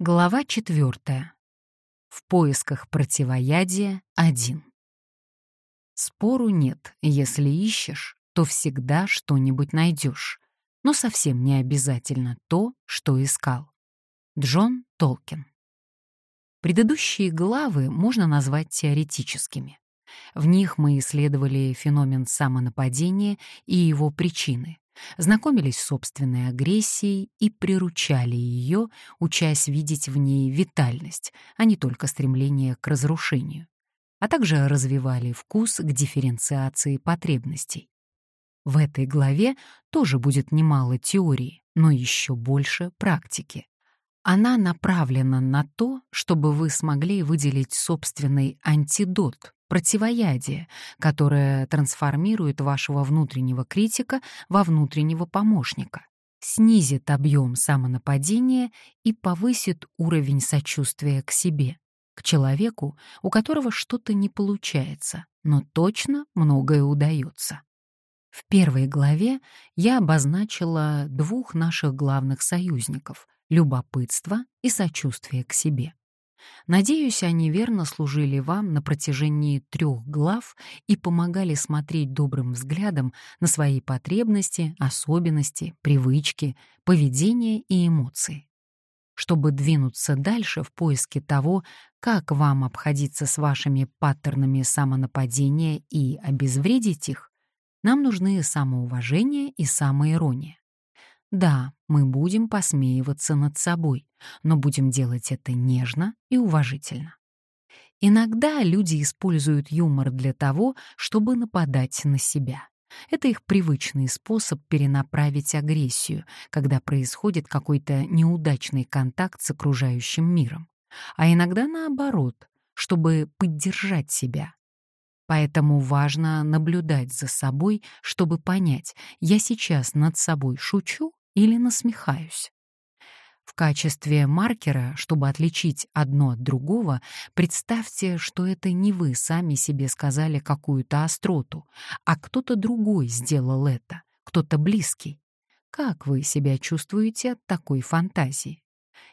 Глава четвертая. В поисках противоядия один. Спору нет, если ищешь, то всегда что-нибудь найдешь, но совсем не обязательно то, что искал. Джон Толкин. Предыдущие главы можно назвать теоретическими. В них мы исследовали феномен самонападения и его причины, знакомились с собственной агрессией и приручали ее, учась видеть в ней витальность, а не только стремление к разрушению, а также развивали вкус к дифференциации потребностей. В этой главе тоже будет немало теории, но еще больше практики. Она направлена на то, чтобы вы смогли выделить собственный антидот, противоядие, которое трансформирует вашего внутреннего критика во внутреннего помощника, снизит объем самонападения и повысит уровень сочувствия к себе, к человеку, у которого что-то не получается, но точно многое удается. В первой главе я обозначила двух наших главных союзников любопытство и сочувствие к себе. Надеюсь, они верно служили вам на протяжении трех глав и помогали смотреть добрым взглядом на свои потребности, особенности, привычки, поведение и эмоции. Чтобы двинуться дальше в поиске того, как вам обходиться с вашими паттернами самонападения и обезвредить их, нам нужны самоуважение и самоирония. Да, мы будем посмеиваться над собой, но будем делать это нежно и уважительно. Иногда люди используют юмор для того, чтобы нападать на себя. Это их привычный способ перенаправить агрессию, когда происходит какой-то неудачный контакт с окружающим миром. А иногда наоборот, чтобы поддержать себя. Поэтому важно наблюдать за собой, чтобы понять, я сейчас над собой шучу или насмехаюсь. В качестве маркера, чтобы отличить одно от другого, представьте, что это не вы сами себе сказали какую-то остроту, а кто-то другой сделал это, кто-то близкий. Как вы себя чувствуете от такой фантазии?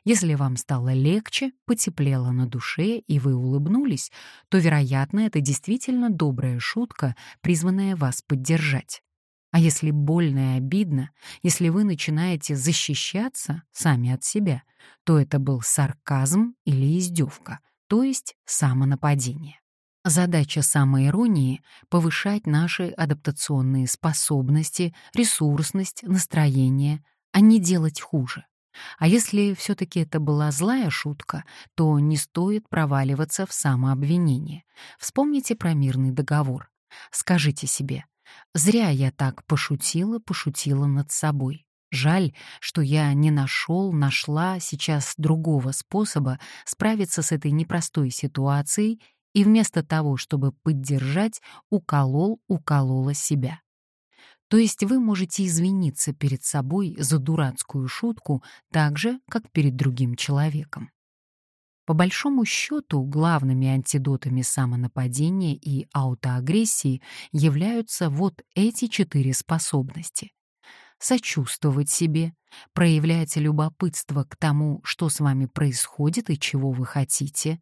Если вам стало легче, потеплело на душе и вы улыбнулись, то, вероятно, это действительно добрая шутка, призванная вас поддержать. А если больно и обидно, если вы начинаете защищаться сами от себя, то это был сарказм или издевка, то есть самонападение. Задача самоиронии — повышать наши адаптационные способности, ресурсность, настроение, а не делать хуже. А если все-таки это была злая шутка, то не стоит проваливаться в самообвинение. Вспомните про мирный договор. Скажите себе, Зря я так пошутила, пошутила над собой. Жаль, что я не нашел, нашла сейчас другого способа справиться с этой непростой ситуацией и вместо того, чтобы поддержать, уколол, уколола себя. То есть вы можете извиниться перед собой за дурацкую шутку так же, как перед другим человеком. По большому счету, главными антидотами самонападения и аутоагрессии являются вот эти четыре способности. Сочувствовать себе, проявлять любопытство к тому, что с вами происходит и чего вы хотите,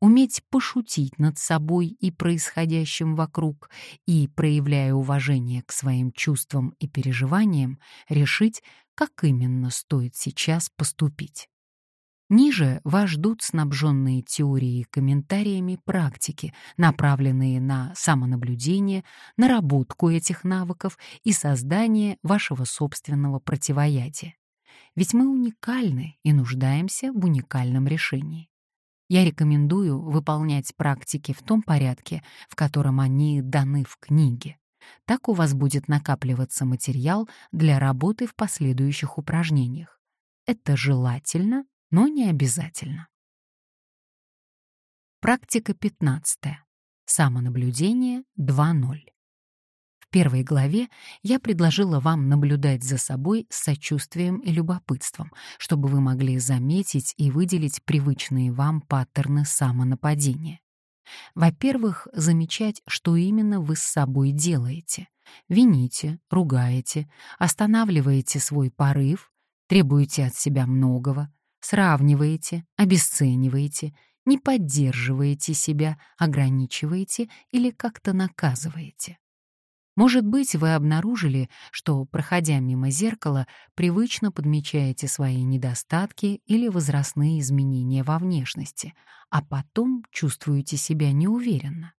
уметь пошутить над собой и происходящим вокруг и, проявляя уважение к своим чувствам и переживаниям, решить, как именно стоит сейчас поступить. Ниже вас ждут снабженные теорией и комментариями практики, направленные на самонаблюдение, наработку этих навыков и создание вашего собственного противоядия. Ведь мы уникальны и нуждаемся в уникальном решении. Я рекомендую выполнять практики в том порядке, в котором они даны в книге. Так у вас будет накапливаться материал для работы в последующих упражнениях. Это желательно но не обязательно. Практика 15. Самонаблюдение 2.0. В первой главе я предложила вам наблюдать за собой с сочувствием и любопытством, чтобы вы могли заметить и выделить привычные вам паттерны самонападения. Во-первых, замечать, что именно вы с собой делаете. Вините, ругаете, останавливаете свой порыв, требуете от себя многого, сравниваете, обесцениваете, не поддерживаете себя, ограничиваете или как-то наказываете. Может быть, вы обнаружили, что, проходя мимо зеркала, привычно подмечаете свои недостатки или возрастные изменения во внешности, а потом чувствуете себя неуверенно.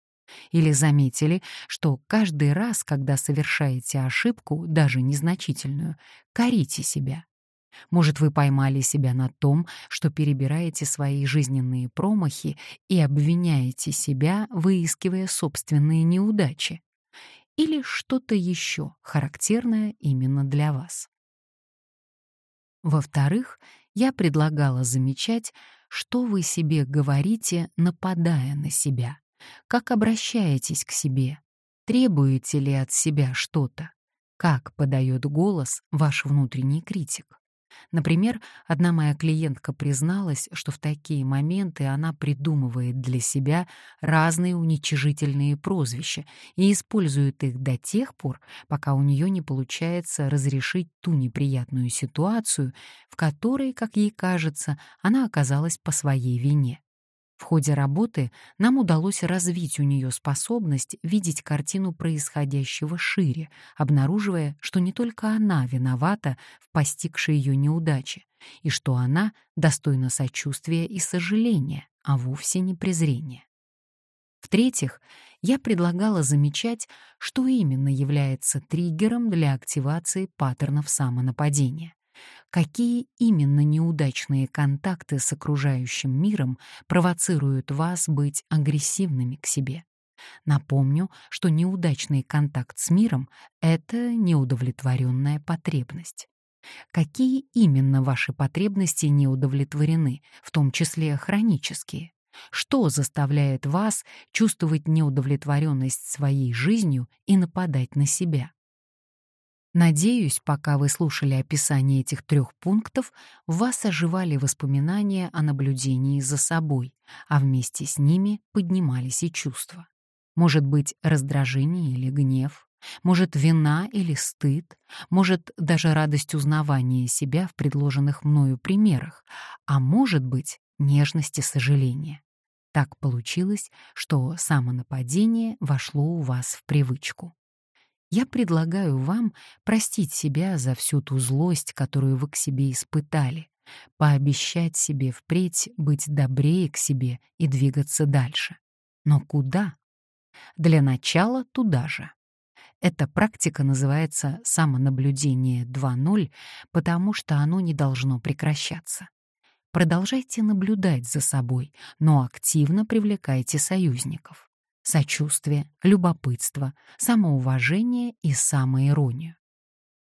Или заметили, что каждый раз, когда совершаете ошибку, даже незначительную, корите себя. Может, вы поймали себя на том, что перебираете свои жизненные промахи и обвиняете себя, выискивая собственные неудачи или что-то еще характерное именно для вас. Во-вторых, я предлагала замечать, что вы себе говорите, нападая на себя, как обращаетесь к себе, требуете ли от себя что-то, как подает голос ваш внутренний критик. Например, одна моя клиентка призналась, что в такие моменты она придумывает для себя разные уничижительные прозвища и использует их до тех пор, пока у нее не получается разрешить ту неприятную ситуацию, в которой, как ей кажется, она оказалась по своей вине. В ходе работы нам удалось развить у нее способность видеть картину происходящего шире, обнаруживая, что не только она виновата в постигшей ее неудаче, и что она достойна сочувствия и сожаления, а вовсе не презрения. В-третьих, я предлагала замечать, что именно является триггером для активации паттернов самонападения какие именно неудачные контакты с окружающим миром провоцируют вас быть агрессивными к себе. Напомню, что неудачный контакт с миром — это неудовлетворенная потребность. Какие именно ваши потребности не удовлетворены, в том числе хронические? Что заставляет вас чувствовать неудовлетворенность своей жизнью и нападать на себя? Надеюсь, пока вы слушали описание этих трех пунктов, в вас оживали воспоминания о наблюдении за собой, а вместе с ними поднимались и чувства. Может быть, раздражение или гнев, может, вина или стыд, может, даже радость узнавания себя в предложенных мною примерах, а может быть, нежность и сожаление. Так получилось, что самонападение вошло у вас в привычку. Я предлагаю вам простить себя за всю ту злость, которую вы к себе испытали, пообещать себе впредь быть добрее к себе и двигаться дальше. Но куда? Для начала туда же. Эта практика называется самонаблюдение 2.0, потому что оно не должно прекращаться. Продолжайте наблюдать за собой, но активно привлекайте союзников сочувствие, любопытство, самоуважение и самоиронию.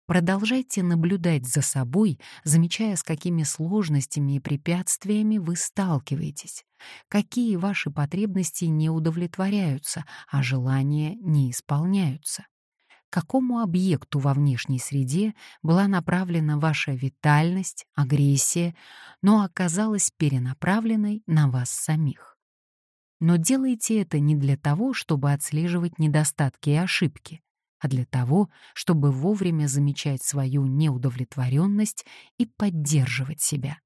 Продолжайте наблюдать за собой, замечая, с какими сложностями и препятствиями вы сталкиваетесь, какие ваши потребности не удовлетворяются, а желания не исполняются. К какому объекту во внешней среде была направлена ваша витальность, агрессия, но оказалась перенаправленной на вас самих. Но делайте это не для того, чтобы отслеживать недостатки и ошибки, а для того, чтобы вовремя замечать свою неудовлетворенность и поддерживать себя.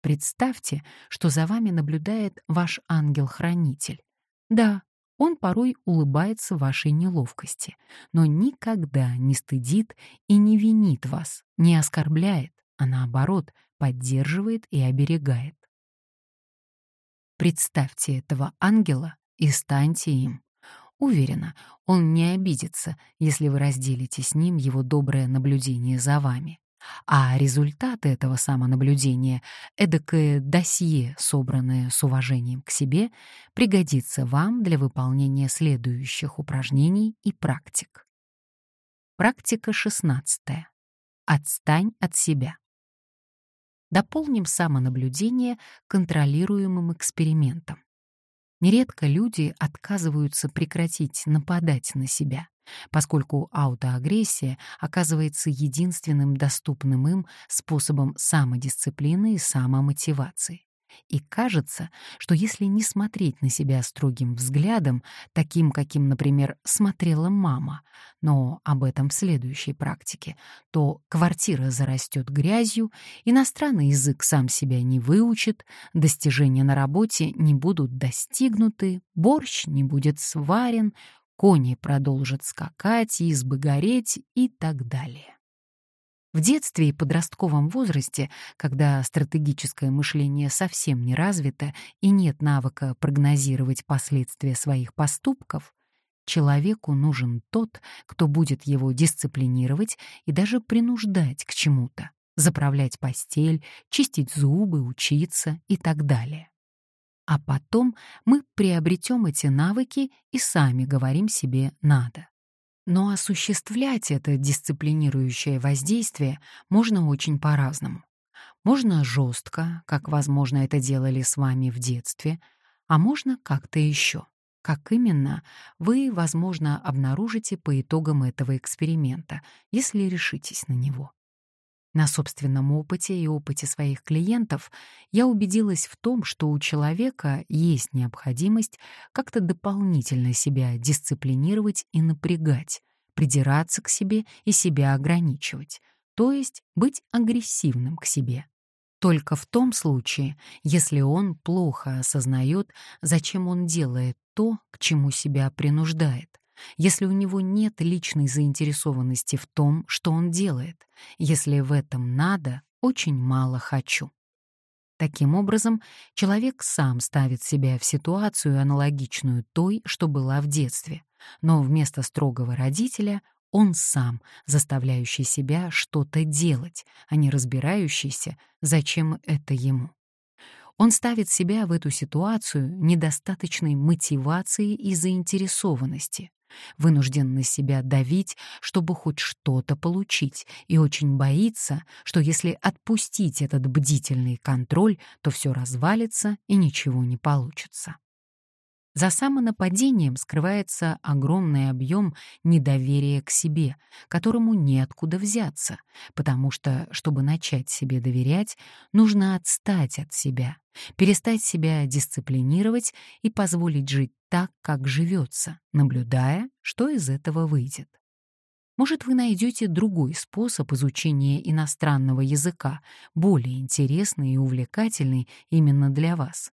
Представьте, что за вами наблюдает ваш ангел-хранитель. Да, он порой улыбается вашей неловкости, но никогда не стыдит и не винит вас, не оскорбляет, а наоборот, поддерживает и оберегает. Представьте этого ангела и станьте им. Уверена, он не обидится, если вы разделите с ним его доброе наблюдение за вами. А результаты этого самонаблюдения, эдакое досье, собранное с уважением к себе, пригодится вам для выполнения следующих упражнений и практик. Практика 16. Отстань от себя. Дополним самонаблюдение контролируемым экспериментом. Нередко люди отказываются прекратить нападать на себя, поскольку аутоагрессия оказывается единственным доступным им способом самодисциплины и самомотивации. И кажется, что если не смотреть на себя строгим взглядом, таким, каким, например, смотрела мама, но об этом в следующей практике, то квартира зарастет грязью, иностранный язык сам себя не выучит, достижения на работе не будут достигнуты, борщ не будет сварен, кони продолжат скакать, избы гореть и так далее. В детстве и подростковом возрасте, когда стратегическое мышление совсем не развито и нет навыка прогнозировать последствия своих поступков, человеку нужен тот, кто будет его дисциплинировать и даже принуждать к чему-то, заправлять постель, чистить зубы, учиться и так далее. А потом мы приобретем эти навыки и сами говорим себе «надо». Но осуществлять это дисциплинирующее воздействие можно очень по-разному. Можно жестко, как, возможно, это делали с вами в детстве, а можно как-то еще. Как именно, вы, возможно, обнаружите по итогам этого эксперимента, если решитесь на него. На собственном опыте и опыте своих клиентов я убедилась в том, что у человека есть необходимость как-то дополнительно себя дисциплинировать и напрягать, придираться к себе и себя ограничивать, то есть быть агрессивным к себе. Только в том случае, если он плохо осознает, зачем он делает то, к чему себя принуждает, если у него нет личной заинтересованности в том, что он делает, если в этом надо, очень мало хочу. Таким образом, человек сам ставит себя в ситуацию аналогичную той, что была в детстве, но вместо строгого родителя он сам, заставляющий себя что-то делать, а не разбирающийся, зачем это ему. Он ставит себя в эту ситуацию недостаточной мотивации и заинтересованности, вынужден на себя давить, чтобы хоть что-то получить, и очень боится, что если отпустить этот бдительный контроль, то все развалится и ничего не получится. За самонападением скрывается огромный объем недоверия к себе, которому неоткуда взяться, потому что, чтобы начать себе доверять, нужно отстать от себя, перестать себя дисциплинировать и позволить жить так, как живется, наблюдая, что из этого выйдет. Может, вы найдете другой способ изучения иностранного языка, более интересный и увлекательный именно для вас.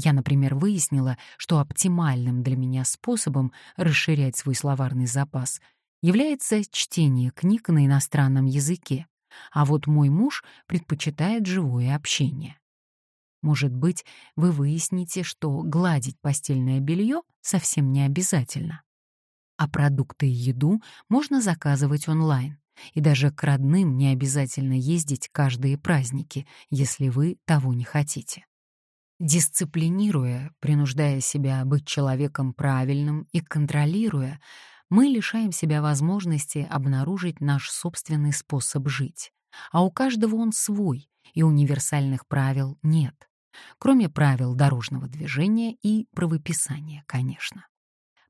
Я, например, выяснила, что оптимальным для меня способом расширять свой словарный запас является чтение книг на иностранном языке, а вот мой муж предпочитает живое общение. Может быть, вы выясните, что гладить постельное белье совсем не обязательно. А продукты и еду можно заказывать онлайн. И даже к родным не обязательно ездить каждые праздники, если вы того не хотите. Дисциплинируя, принуждая себя быть человеком правильным и контролируя, мы лишаем себя возможности обнаружить наш собственный способ жить. А у каждого он свой, и универсальных правил нет. Кроме правил дорожного движения и правописания, конечно.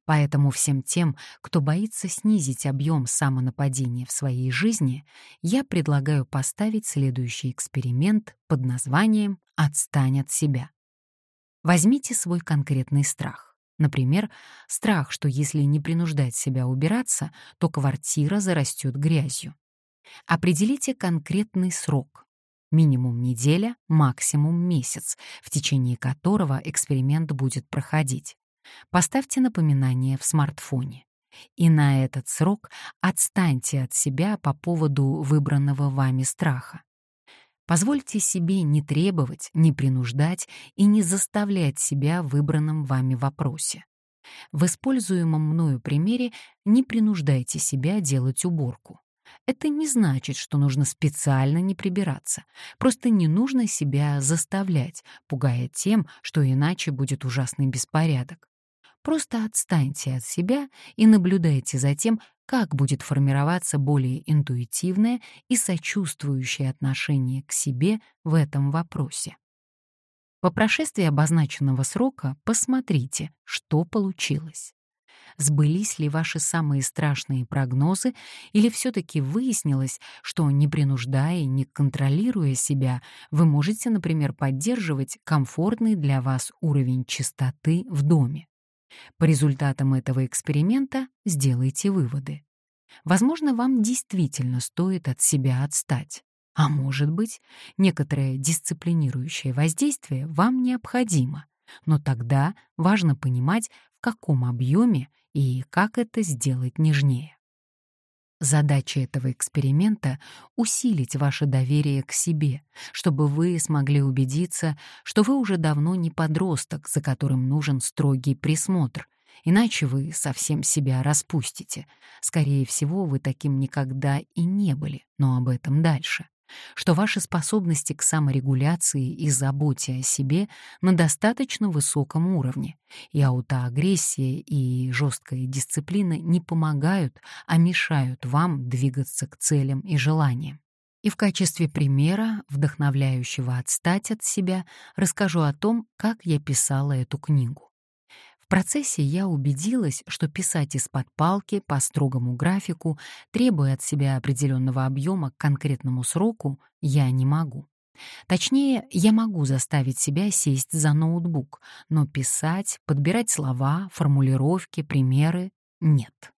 Поэтому всем тем, кто боится снизить объем самонападения в своей жизни, я предлагаю поставить следующий эксперимент под названием «Отстань от себя». Возьмите свой конкретный страх. Например, страх, что если не принуждать себя убираться, то квартира зарастет грязью. Определите конкретный срок. Минимум неделя, максимум месяц, в течение которого эксперимент будет проходить. Поставьте напоминание в смартфоне. И на этот срок отстаньте от себя по поводу выбранного вами страха. Позвольте себе не требовать, не принуждать и не заставлять себя в выбранном вами вопросе. В используемом мною примере не принуждайте себя делать уборку. Это не значит, что нужно специально не прибираться. Просто не нужно себя заставлять, пугая тем, что иначе будет ужасный беспорядок. Просто отстаньте от себя и наблюдайте за тем, как будет формироваться более интуитивное и сочувствующее отношение к себе в этом вопросе. По прошествии обозначенного срока посмотрите, что получилось. Сбылись ли ваши самые страшные прогнозы, или все-таки выяснилось, что не принуждая не контролируя себя, вы можете, например, поддерживать комфортный для вас уровень чистоты в доме? По результатам этого эксперимента сделайте выводы. Возможно, вам действительно стоит от себя отстать. А может быть, некоторое дисциплинирующее воздействие вам необходимо, но тогда важно понимать, в каком объеме и как это сделать нежнее. Задача этого эксперимента — усилить ваше доверие к себе, чтобы вы смогли убедиться, что вы уже давно не подросток, за которым нужен строгий присмотр, иначе вы совсем себя распустите. Скорее всего, вы таким никогда и не были, но об этом дальше что ваши способности к саморегуляции и заботе о себе на достаточно высоком уровне, и аутоагрессия и жесткая дисциплина не помогают, а мешают вам двигаться к целям и желаниям. И в качестве примера, вдохновляющего отстать от себя, расскажу о том, как я писала эту книгу. Процессе я убедилась, что писать из-под палки по строгому графику, требуя от себя определенного объема к конкретному сроку, я не могу. Точнее, я могу заставить себя сесть за ноутбук, но писать, подбирать слова, формулировки, примеры — нет.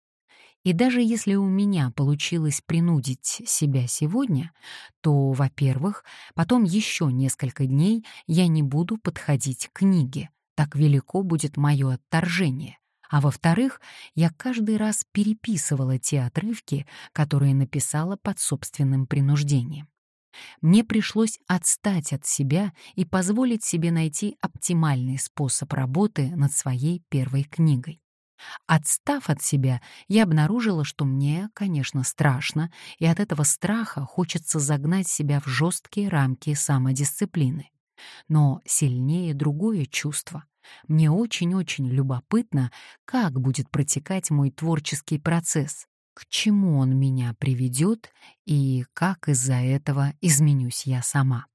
И даже если у меня получилось принудить себя сегодня, то, во-первых, потом еще несколько дней я не буду подходить к книге, так велико будет мое отторжение. А во-вторых, я каждый раз переписывала те отрывки, которые написала под собственным принуждением. Мне пришлось отстать от себя и позволить себе найти оптимальный способ работы над своей первой книгой. Отстав от себя, я обнаружила, что мне, конечно, страшно, и от этого страха хочется загнать себя в жесткие рамки самодисциплины. Но сильнее другое чувство. Мне очень-очень любопытно, как будет протекать мой творческий процесс, к чему он меня приведет и как из-за этого изменюсь я сама.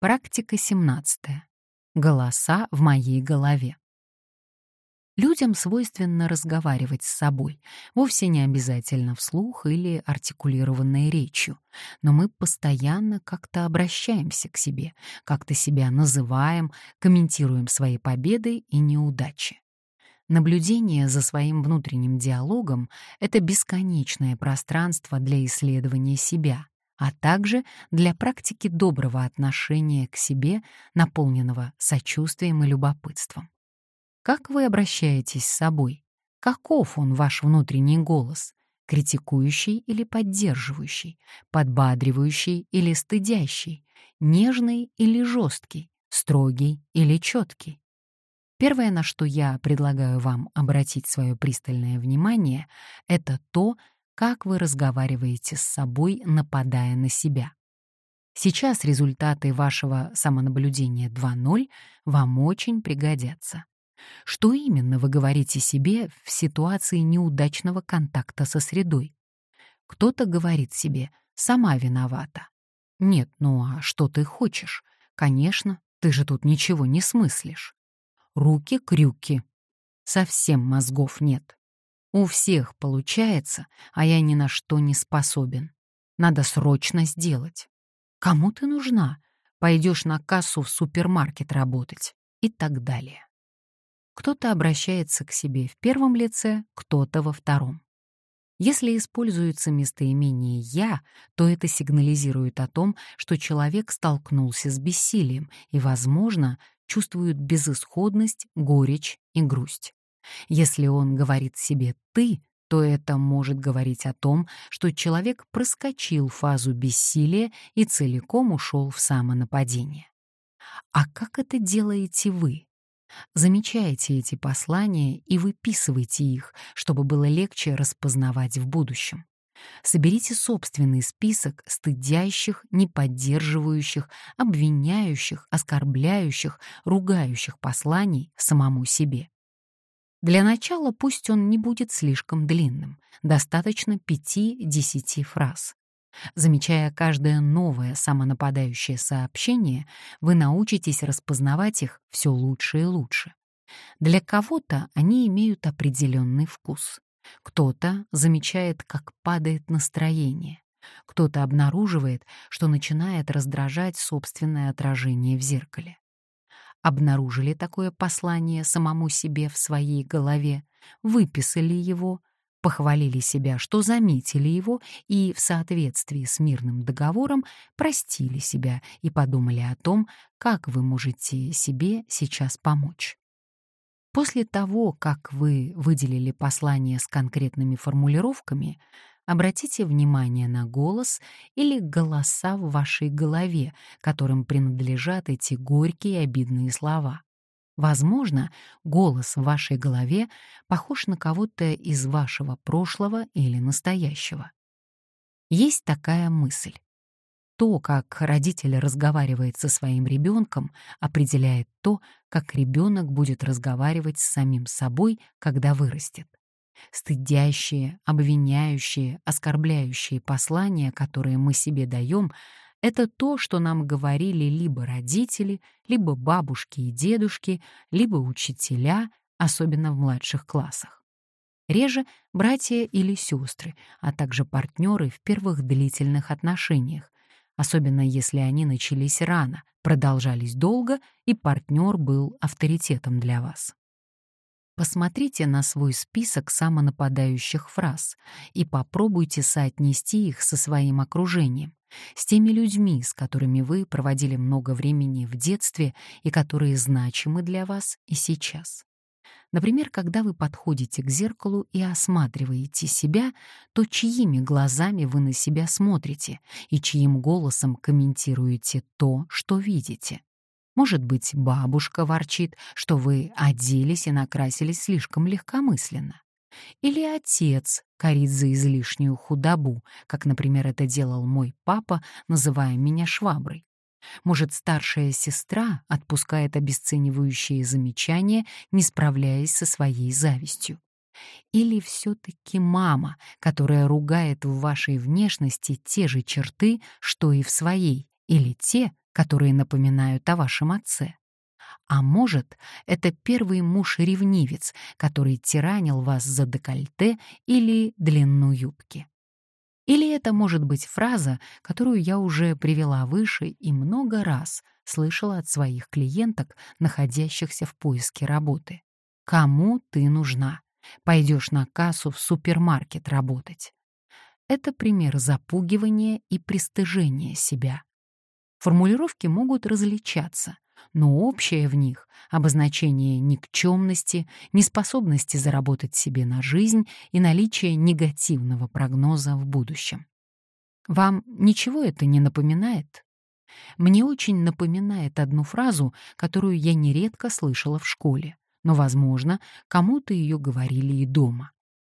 Практика 17. Голоса в моей голове. Людям свойственно разговаривать с собой, вовсе не обязательно вслух или артикулированной речью, но мы постоянно как-то обращаемся к себе, как-то себя называем, комментируем свои победы и неудачи. Наблюдение за своим внутренним диалогом — это бесконечное пространство для исследования себя, а также для практики доброго отношения к себе, наполненного сочувствием и любопытством. Как вы обращаетесь с собой? Каков он, ваш внутренний голос? Критикующий или поддерживающий? Подбадривающий или стыдящий? Нежный или жесткий? Строгий или четкий? Первое, на что я предлагаю вам обратить свое пристальное внимание, это то, как вы разговариваете с собой, нападая на себя. Сейчас результаты вашего самонаблюдения 2.0 вам очень пригодятся. Что именно вы говорите себе в ситуации неудачного контакта со средой? Кто-то говорит себе «сама виновата». Нет, ну а что ты хочешь? Конечно, ты же тут ничего не смыслишь. Руки-крюки. Совсем мозгов нет. У всех получается, а я ни на что не способен. Надо срочно сделать. Кому ты нужна? Пойдешь на кассу в супермаркет работать и так далее. Кто-то обращается к себе в первом лице, кто-то во втором. Если используется местоимение «я», то это сигнализирует о том, что человек столкнулся с бессилием и, возможно, чувствует безысходность, горечь и грусть. Если он говорит себе «ты», то это может говорить о том, что человек проскочил фазу бессилия и целиком ушел в самонападение. А как это делаете вы? Замечайте эти послания и выписывайте их, чтобы было легче распознавать в будущем. Соберите собственный список стыдящих, неподдерживающих, обвиняющих, оскорбляющих, ругающих посланий самому себе. Для начала пусть он не будет слишком длинным, достаточно 5-10 фраз. Замечая каждое новое самонападающее сообщение, вы научитесь распознавать их все лучше и лучше. Для кого-то они имеют определенный вкус. Кто-то замечает, как падает настроение. Кто-то обнаруживает, что начинает раздражать собственное отражение в зеркале. Обнаружили такое послание самому себе в своей голове, выписали его, похвалили себя, что заметили его и в соответствии с мирным договором простили себя и подумали о том, как вы можете себе сейчас помочь. После того, как вы выделили послание с конкретными формулировками, обратите внимание на голос или голоса в вашей голове, которым принадлежат эти горькие и обидные слова. Возможно, голос в вашей голове похож на кого-то из вашего прошлого или настоящего. Есть такая мысль. То, как родитель разговаривает со своим ребенком, определяет то, как ребенок будет разговаривать с самим собой, когда вырастет. Стыдящие, обвиняющие, оскорбляющие послания, которые мы себе даем, это то, что нам говорили либо родители, либо бабушки и дедушки, либо учителя, особенно в младших классах. Реже братья или сестры, а также партнеры в первых длительных отношениях, особенно если они начались рано, продолжались долго, и партнер был авторитетом для вас. Посмотрите на свой список самонападающих фраз и попробуйте соотнести их со своим окружением, с теми людьми, с которыми вы проводили много времени в детстве и которые значимы для вас и сейчас. Например, когда вы подходите к зеркалу и осматриваете себя, то чьими глазами вы на себя смотрите и чьим голосом комментируете то, что видите. Может быть, бабушка ворчит, что вы оделись и накрасились слишком легкомысленно. Или отец корит за излишнюю худобу, как, например, это делал мой папа, называя меня шваброй. Может, старшая сестра отпускает обесценивающие замечания, не справляясь со своей завистью. Или все-таки мама, которая ругает в вашей внешности те же черты, что и в своей, или те, которые напоминают о вашем отце. А может, это первый муж-ревнивец, который тиранил вас за декольте или длину юбки. Или это может быть фраза, которую я уже привела выше и много раз слышала от своих клиенток, находящихся в поиске работы. «Кому ты нужна? Пойдешь на кассу в супермаркет работать». Это пример запугивания и пристыжения себя. Формулировки могут различаться, но общее в них — обозначение никчемности, неспособности заработать себе на жизнь и наличие негативного прогноза в будущем. Вам ничего это не напоминает? Мне очень напоминает одну фразу, которую я нередко слышала в школе, но, возможно, кому-то ее говорили и дома.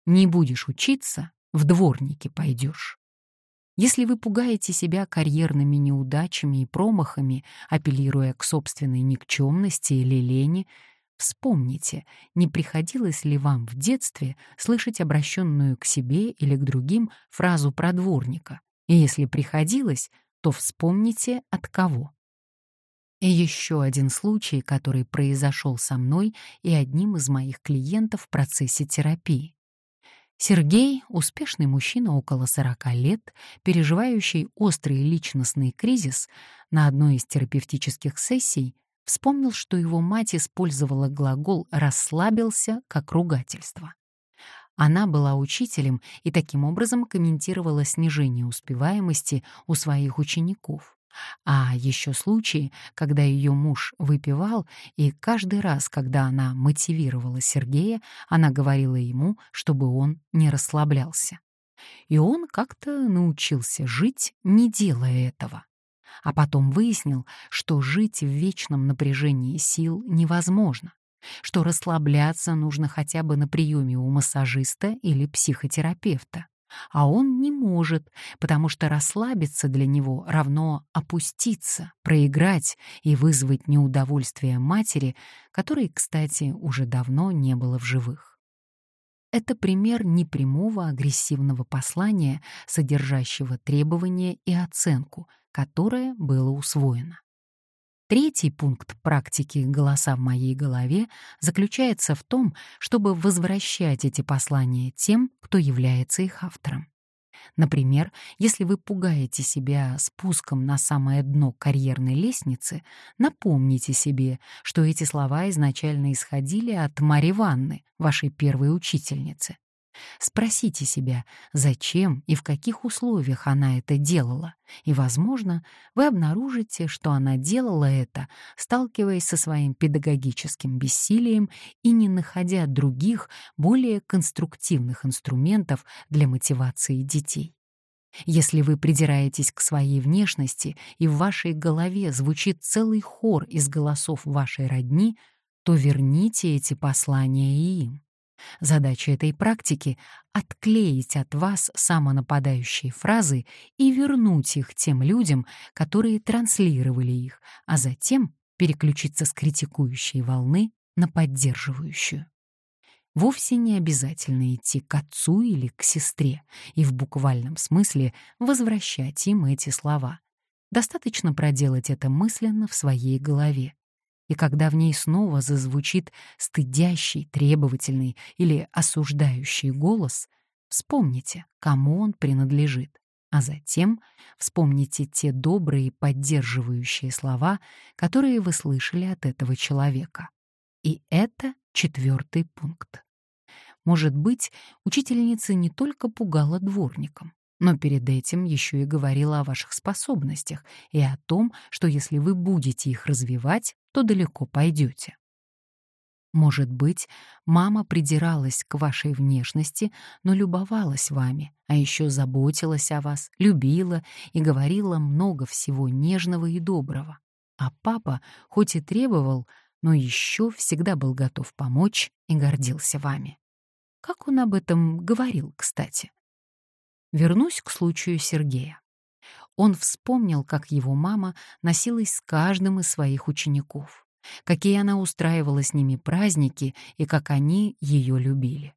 «Не будешь учиться, в дворники пойдешь». Если вы пугаете себя карьерными неудачами и промахами, апеллируя к собственной никчемности или лени, вспомните, не приходилось ли вам в детстве слышать обращенную к себе или к другим фразу про дворника, и если приходилось, то вспомните от кого. И еще один случай, который произошел со мной и одним из моих клиентов в процессе терапии. Сергей — успешный мужчина около 40 лет, переживающий острый личностный кризис, на одной из терапевтических сессий вспомнил, что его мать использовала глагол «расслабился» как ругательство. Она была учителем и таким образом комментировала снижение успеваемости у своих учеников. А еще случаи, когда ее муж выпивал, и каждый раз, когда она мотивировала Сергея, она говорила ему, чтобы он не расслаблялся. И он как-то научился жить, не делая этого. А потом выяснил, что жить в вечном напряжении сил невозможно, что расслабляться нужно хотя бы на приеме у массажиста или психотерапевта. А он не может, потому что расслабиться для него равно опуститься, проиграть и вызвать неудовольствие матери, которой, кстати, уже давно не было в живых. Это пример непрямого агрессивного послания, содержащего требования и оценку, которое было усвоено. Третий пункт практики «Голоса в моей голове» заключается в том, чтобы возвращать эти послания тем, кто является их автором. Например, если вы пугаете себя спуском на самое дно карьерной лестницы, напомните себе, что эти слова изначально исходили от Мари Ванны, вашей первой учительницы. Спросите себя, зачем и в каких условиях она это делала, и, возможно, вы обнаружите, что она делала это, сталкиваясь со своим педагогическим бессилием и не находя других, более конструктивных инструментов для мотивации детей. Если вы придираетесь к своей внешности и в вашей голове звучит целый хор из голосов вашей родни, то верните эти послания и им. Задача этой практики — отклеить от вас самонападающие фразы и вернуть их тем людям, которые транслировали их, а затем переключиться с критикующей волны на поддерживающую. Вовсе не обязательно идти к отцу или к сестре и в буквальном смысле возвращать им эти слова. Достаточно проделать это мысленно в своей голове и когда в ней снова зазвучит стыдящий, требовательный или осуждающий голос, вспомните, кому он принадлежит, а затем вспомните те добрые поддерживающие слова, которые вы слышали от этого человека. И это четвертый пункт. Может быть, учительница не только пугала дворником, но перед этим еще и говорила о ваших способностях и о том, что если вы будете их развивать, то далеко пойдете. Может быть, мама придиралась к вашей внешности, но любовалась вами, а еще заботилась о вас, любила и говорила много всего нежного и доброго. А папа, хоть и требовал, но еще всегда был готов помочь и гордился вами. Как он об этом говорил, кстати? Вернусь к случаю Сергея. Он вспомнил, как его мама носилась с каждым из своих учеников, какие она устраивала с ними праздники и как они ее любили.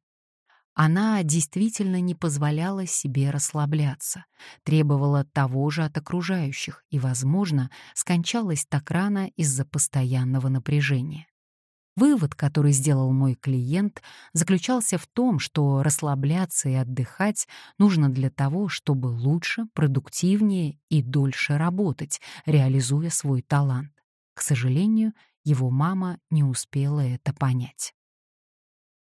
Она действительно не позволяла себе расслабляться, требовала того же от окружающих и, возможно, скончалась так рано из-за постоянного напряжения. Вывод, который сделал мой клиент, заключался в том, что расслабляться и отдыхать нужно для того, чтобы лучше, продуктивнее и дольше работать, реализуя свой талант. К сожалению, его мама не успела это понять.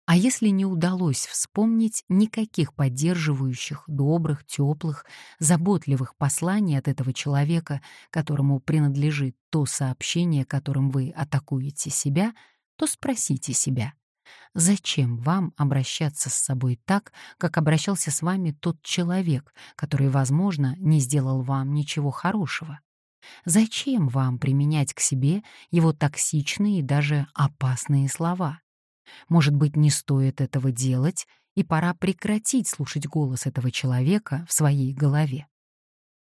А если не удалось вспомнить никаких поддерживающих, добрых, теплых, заботливых посланий от этого человека, которому принадлежит то сообщение, которым вы атакуете себя — то спросите себя, зачем вам обращаться с собой так, как обращался с вами тот человек, который, возможно, не сделал вам ничего хорошего? Зачем вам применять к себе его токсичные и даже опасные слова? Может быть, не стоит этого делать, и пора прекратить слушать голос этого человека в своей голове.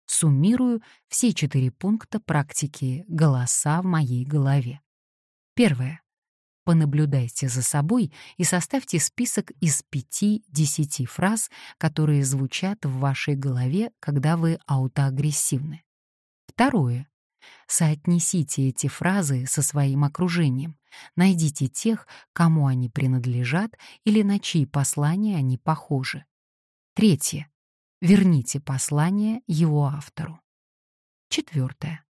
Суммирую все четыре пункта практики «Голоса в моей голове». Первое. Понаблюдайте за собой и составьте список из 5-10 фраз, которые звучат в вашей голове, когда вы аутоагрессивны. Второе. Соотнесите эти фразы со своим окружением. Найдите тех, кому они принадлежат или на чьи послания они похожи. Третье. Верните послание его автору. Четвертое.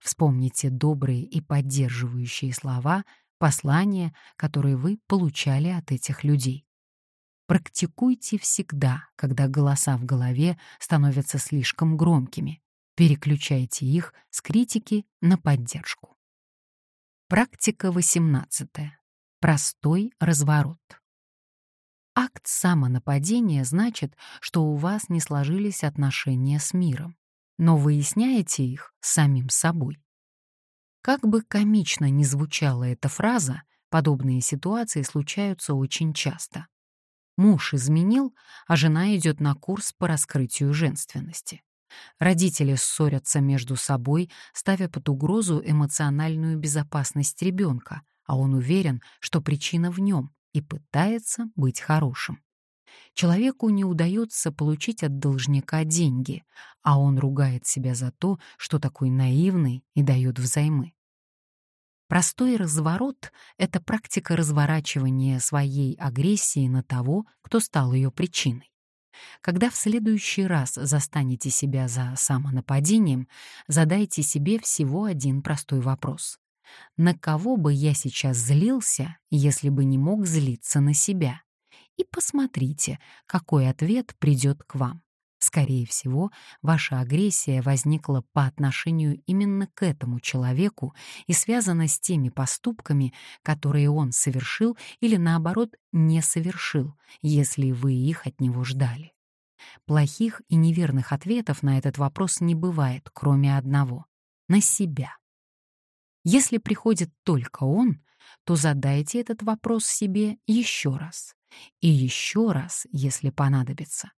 Вспомните добрые и поддерживающие слова, послания, которые вы получали от этих людей. Практикуйте всегда, когда голоса в голове становятся слишком громкими. Переключайте их с критики на поддержку. Практика 18. Простой разворот. Акт самонападения значит, что у вас не сложились отношения с миром, но выясняете их самим собой. Как бы комично ни звучала эта фраза, подобные ситуации случаются очень часто. Муж изменил, а жена идет на курс по раскрытию женственности. Родители ссорятся между собой, ставя под угрозу эмоциональную безопасность ребенка, а он уверен, что причина в нем и пытается быть хорошим. Человеку не удается получить от должника деньги, а он ругает себя за то, что такой наивный и дает взаймы. Простой разворот — это практика разворачивания своей агрессии на того, кто стал ее причиной. Когда в следующий раз застанете себя за самонападением, задайте себе всего один простой вопрос. На кого бы я сейчас злился, если бы не мог злиться на себя? И посмотрите, какой ответ придет к вам. Скорее всего, ваша агрессия возникла по отношению именно к этому человеку и связана с теми поступками, которые он совершил или, наоборот, не совершил, если вы их от него ждали. Плохих и неверных ответов на этот вопрос не бывает, кроме одного — на себя. Если приходит только он, то задайте этот вопрос себе еще раз. И еще раз, если понадобится.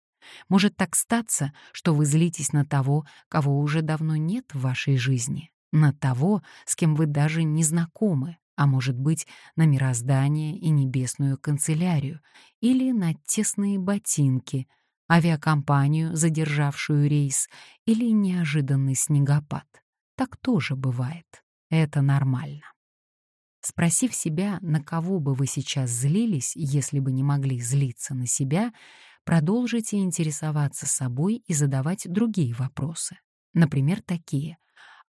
Может так статься, что вы злитесь на того, кого уже давно нет в вашей жизни, на того, с кем вы даже не знакомы, а может быть, на мироздание и небесную канцелярию, или на тесные ботинки, авиакомпанию, задержавшую рейс, или неожиданный снегопад. Так тоже бывает. Это нормально. Спросив себя, на кого бы вы сейчас злились, если бы не могли злиться на себя, продолжите интересоваться собой и задавать другие вопросы. Например, такие.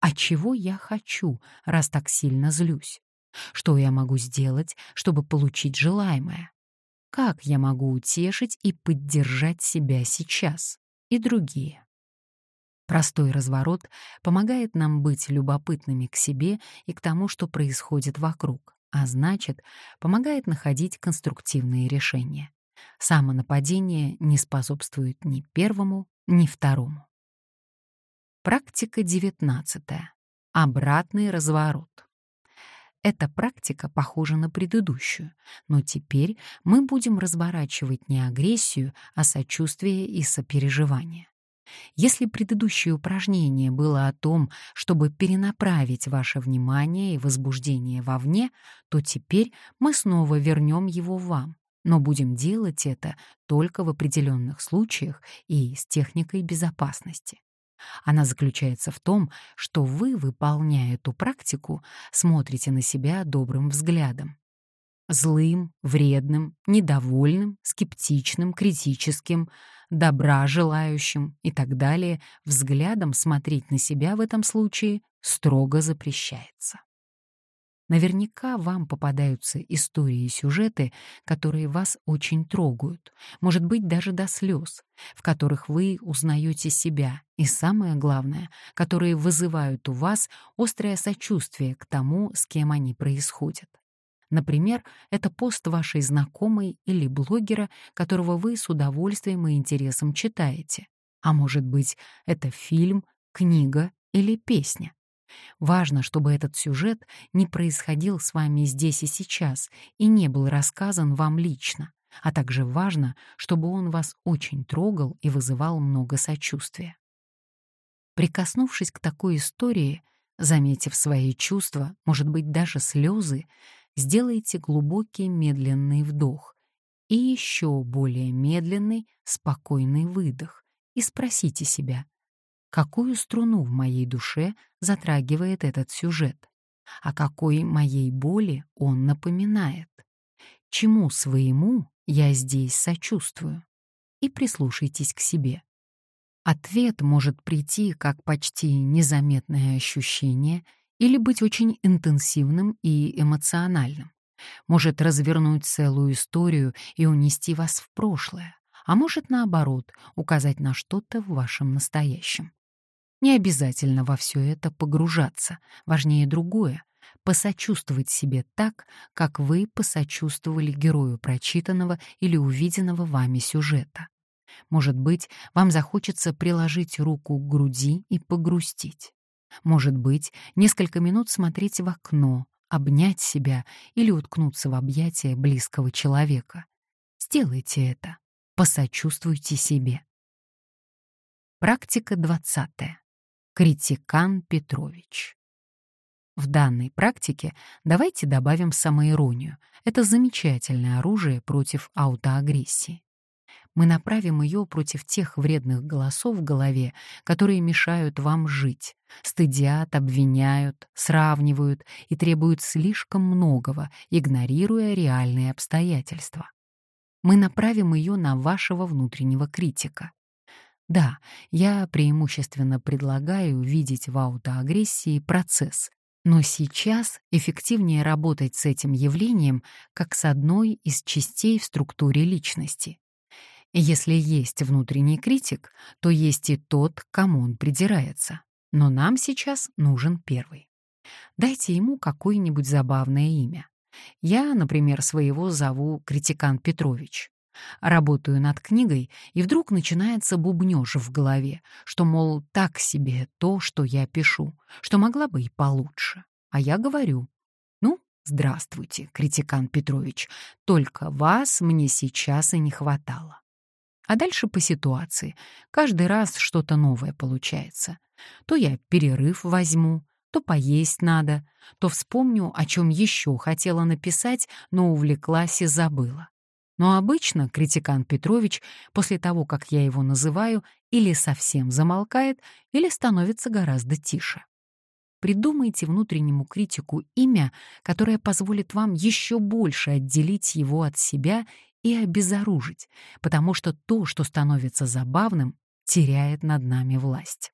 А чего я хочу, раз так сильно злюсь? Что я могу сделать, чтобы получить желаемое? Как я могу утешить и поддержать себя сейчас? И другие. Простой разворот помогает нам быть любопытными к себе и к тому, что происходит вокруг, а значит, помогает находить конструктивные решения. Самонападение не способствует ни первому, ни второму. Практика 19. Обратный разворот. Эта практика похожа на предыдущую, но теперь мы будем разворачивать не агрессию, а сочувствие и сопереживание. Если предыдущее упражнение было о том, чтобы перенаправить ваше внимание и возбуждение вовне, то теперь мы снова вернем его вам, но будем делать это только в определенных случаях и с техникой безопасности. Она заключается в том, что вы, выполняя эту практику, смотрите на себя добрым взглядом. Злым, вредным, недовольным, скептичным, критическим — добра желающим и так далее, взглядом смотреть на себя в этом случае строго запрещается. Наверняка вам попадаются истории и сюжеты, которые вас очень трогают, может быть, даже до слез, в которых вы узнаете себя, и самое главное, которые вызывают у вас острое сочувствие к тому, с кем они происходят. Например, это пост вашей знакомой или блогера, которого вы с удовольствием и интересом читаете. А может быть, это фильм, книга или песня. Важно, чтобы этот сюжет не происходил с вами здесь и сейчас и не был рассказан вам лично, а также важно, чтобы он вас очень трогал и вызывал много сочувствия. Прикоснувшись к такой истории, заметив свои чувства, может быть, даже слезы, сделайте глубокий медленный вдох и еще более медленный, спокойный выдох и спросите себя, какую струну в моей душе затрагивает этот сюжет, о какой моей боли он напоминает, чему своему я здесь сочувствую, и прислушайтесь к себе. Ответ может прийти как почти незаметное ощущение — или быть очень интенсивным и эмоциональным. Может развернуть целую историю и унести вас в прошлое, а может, наоборот, указать на что-то в вашем настоящем. Не обязательно во все это погружаться, важнее другое — посочувствовать себе так, как вы посочувствовали герою прочитанного или увиденного вами сюжета. Может быть, вам захочется приложить руку к груди и погрустить. Может быть, несколько минут смотреть в окно, обнять себя или уткнуться в объятия близкого человека. Сделайте это. Посочувствуйте себе. Практика 20. Критикан Петрович. В данной практике давайте добавим самоиронию. Это замечательное оружие против аутоагрессии. Мы направим ее против тех вредных голосов в голове, которые мешают вам жить, стыдят, обвиняют, сравнивают и требуют слишком многого, игнорируя реальные обстоятельства. Мы направим ее на вашего внутреннего критика. Да, я преимущественно предлагаю видеть в аутоагрессии процесс, но сейчас эффективнее работать с этим явлением как с одной из частей в структуре личности. Если есть внутренний критик, то есть и тот, кому он придирается. Но нам сейчас нужен первый. Дайте ему какое-нибудь забавное имя. Я, например, своего зову Критикан Петрович. Работаю над книгой, и вдруг начинается бубнёж в голове, что, мол, так себе то, что я пишу, что могла бы и получше. А я говорю, ну, здравствуйте, Критикан Петрович, только вас мне сейчас и не хватало. А дальше по ситуации. Каждый раз что-то новое получается. То я перерыв возьму, то поесть надо, то вспомню, о чем еще хотела написать, но увлеклась и забыла. Но обычно критикан Петрович после того, как я его называю, или совсем замолкает, или становится гораздо тише. Придумайте внутреннему критику имя, которое позволит вам еще больше отделить его от себя и обезоружить, потому что то, что становится забавным, теряет над нами власть.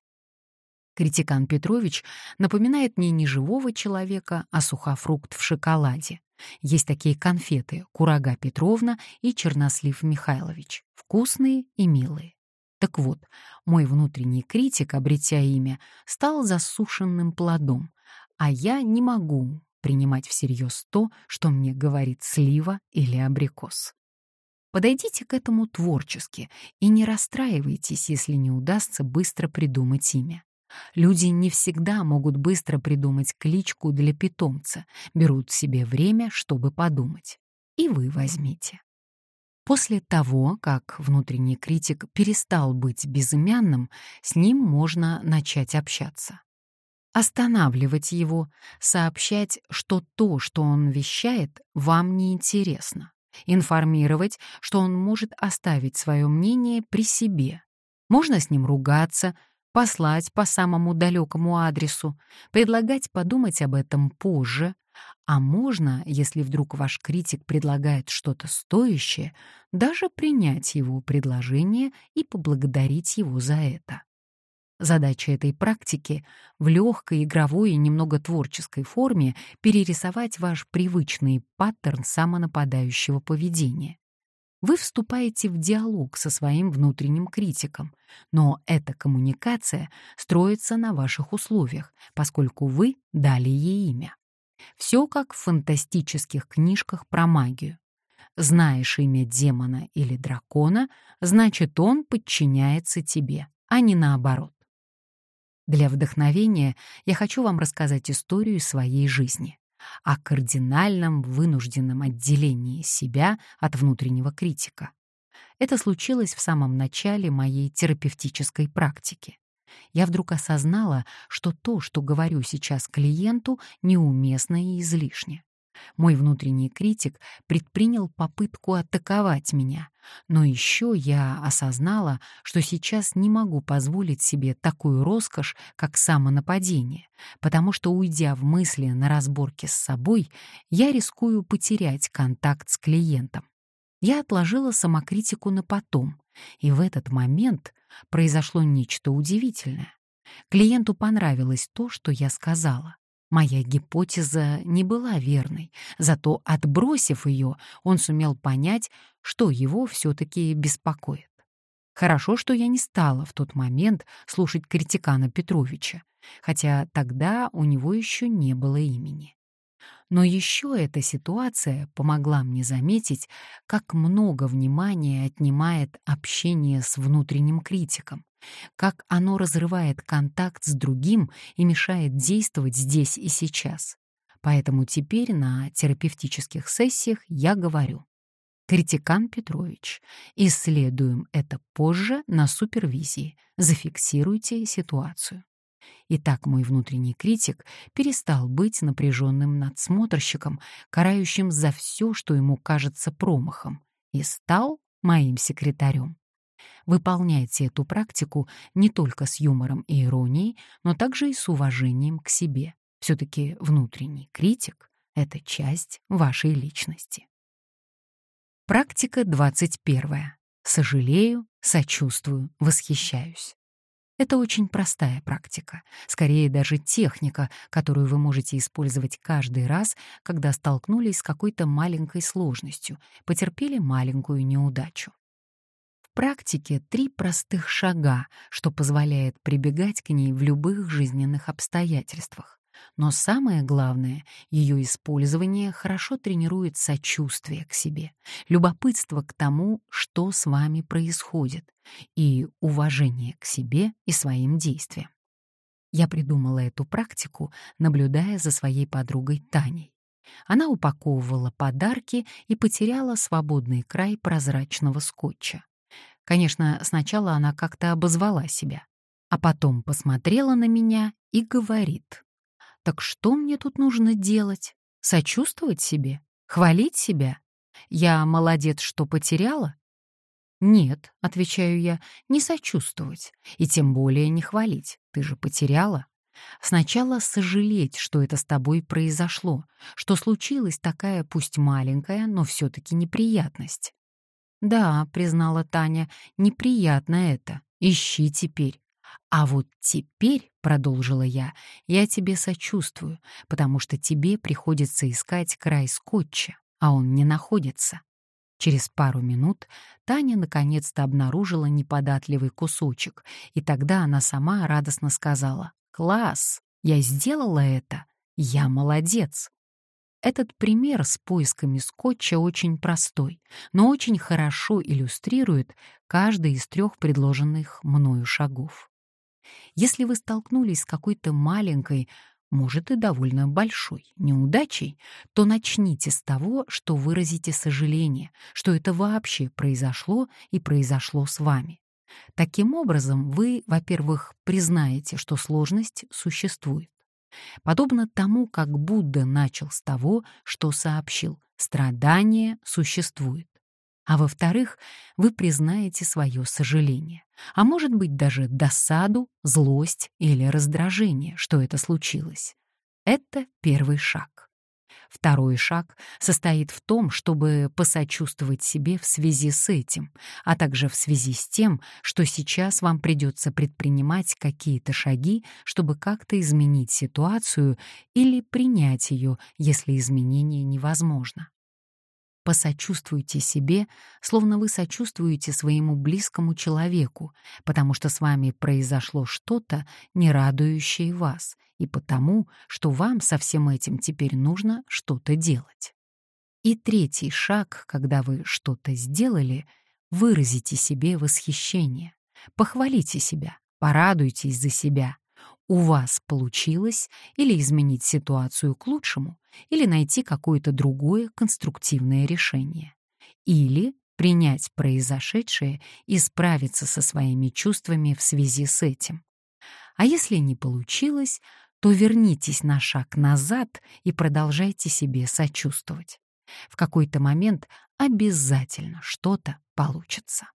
Критикан Петрович напоминает мне не живого человека, а сухофрукт в шоколаде. Есть такие конфеты «Курага Петровна» и «Чернослив Михайлович». Вкусные и милые. Так вот, мой внутренний критик, обретя имя, стал засушенным плодом, а я не могу принимать всерьез то, что мне говорит слива или абрикос. Подойдите к этому творчески и не расстраивайтесь, если не удастся быстро придумать имя. Люди не всегда могут быстро придумать кличку для питомца, берут себе время, чтобы подумать. И вы возьмите. После того, как внутренний критик перестал быть безымянным, с ним можно начать общаться. Останавливать его, сообщать, что то, что он вещает, вам не интересно. Информировать, что он может оставить свое мнение при себе. Можно с ним ругаться, послать по самому далекому адресу, предлагать подумать об этом позже, а можно, если вдруг ваш критик предлагает что-то стоящее, даже принять его предложение и поблагодарить его за это. Задача этой практики — в легкой, игровой и немного творческой форме перерисовать ваш привычный паттерн самонападающего поведения. Вы вступаете в диалог со своим внутренним критиком, но эта коммуникация строится на ваших условиях, поскольку вы дали ей имя. Все как в фантастических книжках про магию. Знаешь имя демона или дракона, значит, он подчиняется тебе, а не наоборот. Для вдохновения я хочу вам рассказать историю своей жизни о кардинальном вынужденном отделении себя от внутреннего критика. Это случилось в самом начале моей терапевтической практики. Я вдруг осознала, что то, что говорю сейчас клиенту, неуместно и излишне. Мой внутренний критик предпринял попытку атаковать меня, но еще я осознала, что сейчас не могу позволить себе такую роскошь, как самонападение, потому что, уйдя в мысли на разборке с собой, я рискую потерять контакт с клиентом. Я отложила самокритику на потом, и в этот момент произошло нечто удивительное. Клиенту понравилось то, что я сказала. Моя гипотеза не была верной, зато, отбросив ее, он сумел понять, что его все-таки беспокоит. Хорошо, что я не стала в тот момент слушать критикана Петровича, хотя тогда у него еще не было имени. Но еще эта ситуация помогла мне заметить, как много внимания отнимает общение с внутренним критиком, как оно разрывает контакт с другим и мешает действовать здесь и сейчас. Поэтому теперь на терапевтических сессиях я говорю. Критикан Петрович, исследуем это позже на супервизии, зафиксируйте ситуацию. Итак, мой внутренний критик перестал быть напряженным надсмотрщиком, карающим за все, что ему кажется промахом, и стал моим секретарем. Выполняйте эту практику не только с юмором и иронией, но также и с уважением к себе. Все-таки внутренний критик — это часть вашей личности. Практика 21. Сожалею, сочувствую, восхищаюсь. Это очень простая практика, скорее даже техника, которую вы можете использовать каждый раз, когда столкнулись с какой-то маленькой сложностью, потерпели маленькую неудачу. Практике три простых шага, что позволяет прибегать к ней в любых жизненных обстоятельствах. Но самое главное, ее использование хорошо тренирует сочувствие к себе, любопытство к тому, что с вами происходит, и уважение к себе и своим действиям. Я придумала эту практику, наблюдая за своей подругой Таней. Она упаковывала подарки и потеряла свободный край прозрачного скотча. Конечно, сначала она как-то обозвала себя, а потом посмотрела на меня и говорит. Так что мне тут нужно делать? Сочувствовать себе? Хвалить себя? Я молодец, что потеряла? Нет, отвечаю я, не сочувствовать, и тем более не хвалить. Ты же потеряла. Сначала сожалеть, что это с тобой произошло, что случилась такая пусть маленькая, но все-таки неприятность. Да, признала Таня, неприятно это. Ищи теперь. А вот теперь, — продолжила я, — я тебе сочувствую, потому что тебе приходится искать край скотча, а он не находится. Через пару минут Таня наконец-то обнаружила неподатливый кусочек, и тогда она сама радостно сказала «Класс! Я сделала это! Я молодец!» Этот пример с поисками скотча очень простой, но очень хорошо иллюстрирует каждый из трех предложенных мною шагов. Если вы столкнулись с какой-то маленькой, может и довольно большой неудачей, то начните с того, что выразите сожаление, что это вообще произошло и произошло с вами. Таким образом, вы, во-первых, признаете, что сложность существует. Подобно тому, как Будда начал с того, что сообщил, страдание существует а во-вторых, вы признаете свое сожаление, а может быть даже досаду, злость или раздражение, что это случилось. Это первый шаг. Второй шаг состоит в том, чтобы посочувствовать себе в связи с этим, а также в связи с тем, что сейчас вам придется предпринимать какие-то шаги, чтобы как-то изменить ситуацию или принять ее, если изменение невозможно. Посочувствуйте себе, словно вы сочувствуете своему близкому человеку, потому что с вами произошло что-то, не радующее вас, и потому, что вам со всем этим теперь нужно что-то делать. И третий шаг, когда вы что-то сделали, выразите себе восхищение, похвалите себя, порадуйтесь за себя, у вас получилось или изменить ситуацию к лучшему, или найти какое-то другое конструктивное решение. Или принять произошедшее и справиться со своими чувствами в связи с этим. А если не получилось, то вернитесь на шаг назад и продолжайте себе сочувствовать. В какой-то момент обязательно что-то получится.